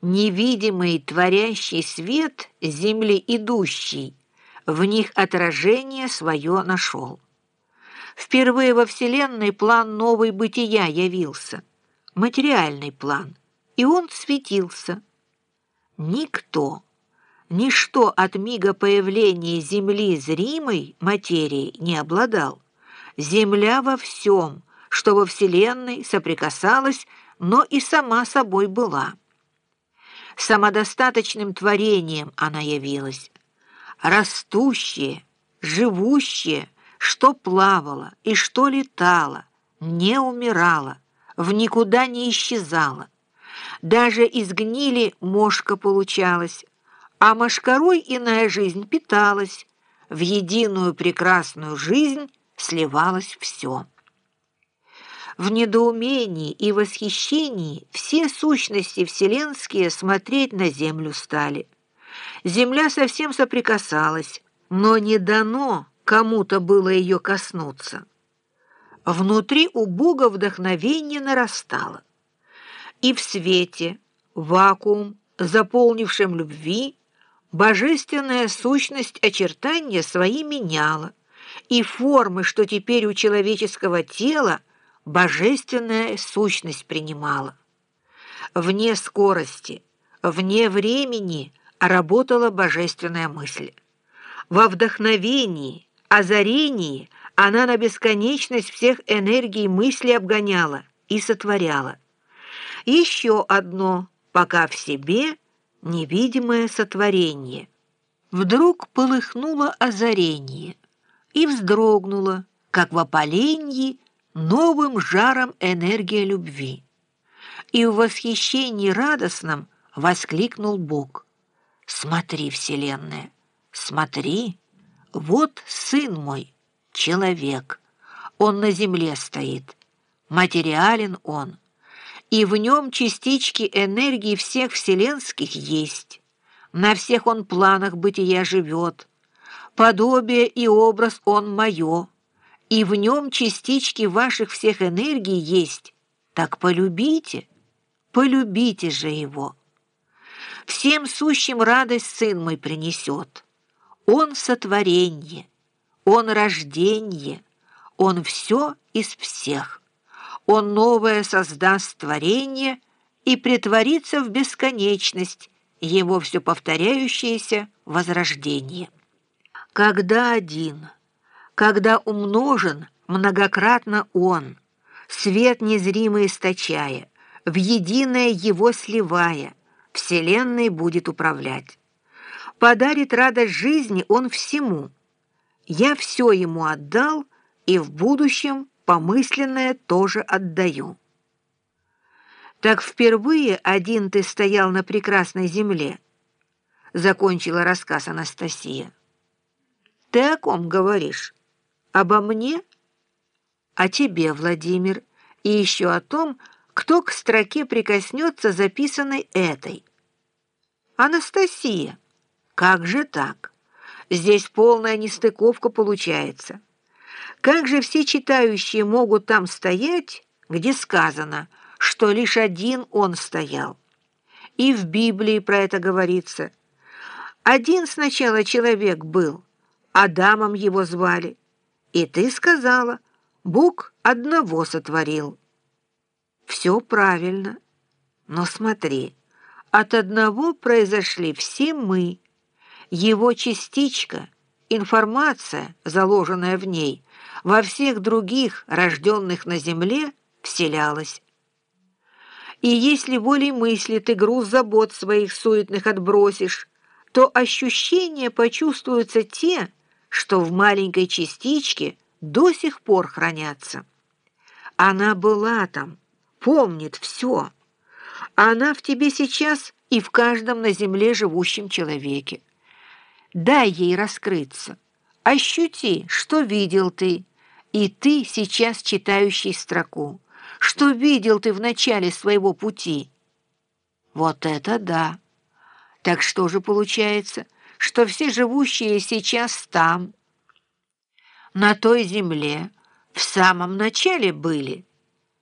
невидимый творящий свет земли идущий, в них отражение свое нашел. Впервые во Вселенной план новой бытия явился, материальный план, и он светился. Никто, ничто от мига появления Земли зримой материи не обладал. Земля во всем, что во Вселенной соприкасалась, но и сама собой была. Самодостаточным творением она явилась, растущее, живущее, что плавало и что летало, не умирало, в никуда не исчезало. Даже из гнили мошка получалась, а мошкарой иная жизнь питалась, в единую прекрасную жизнь сливалось все. В недоумении и восхищении все сущности вселенские смотреть на землю стали. Земля совсем соприкасалась, но не дано кому-то было ее коснуться. Внутри у Бога вдохновение нарастало. И в свете, вакуум, заполнившем любви, божественная сущность очертания свои меняла, и формы, что теперь у человеческого тела, божественная сущность принимала. Вне скорости, вне времени работала божественная мысль. Во вдохновении, озарении она на бесконечность всех энергий мысли обгоняла и сотворяла. Еще одно, пока в себе, невидимое сотворение. Вдруг полыхнуло озарение и вздрогнуло, как в опалении, новым жаром энергия любви. И в восхищении радостном воскликнул Бог. «Смотри, Вселенная, смотри!» Вот сын мой, человек, он на земле стоит, материален он, и в нем частички энергии всех вселенских есть. На всех он планах бытия живет, подобие и образ он мое, и в нем частички ваших всех энергий есть. Так полюбите, полюбите же его. Всем сущим радость сын мой принесет». Он сотворение, Он рождение, Он все из всех. Он новое создаст творение и притворится в бесконечность, его все повторяющееся возрождение. Когда один, когда умножен многократно Он, свет незримый источая, в единое его сливая, Вселенной будет управлять подарит радость жизни он всему. Я все ему отдал, и в будущем помысленное тоже отдаю. Так впервые один ты стоял на прекрасной земле, закончила рассказ Анастасия. Ты о ком говоришь? Обо мне? О тебе, Владимир, и еще о том, кто к строке прикоснется записанной этой. Анастасия. Как же так? Здесь полная нестыковка получается. Как же все читающие могут там стоять, где сказано, что лишь один он стоял? И в Библии про это говорится. Один сначала человек был, Адамом его звали. И ты сказала, Бог одного сотворил. Все правильно. Но смотри, от одного произошли все мы, его частичка, информация, заложенная в ней, во всех других, рожденных на земле, вселялась. И если волей мысли ты груз забот своих суетных отбросишь, то ощущения почувствуются те, что в маленькой частичке до сих пор хранятся. Она была там, помнит все. Она в тебе сейчас и в каждом на земле живущем человеке. Дай ей раскрыться. Ощути, что видел ты, и ты сейчас читающий строку. Что видел ты в начале своего пути? Вот это да! Так что же получается, что все живущие сейчас там, на той земле, в самом начале были –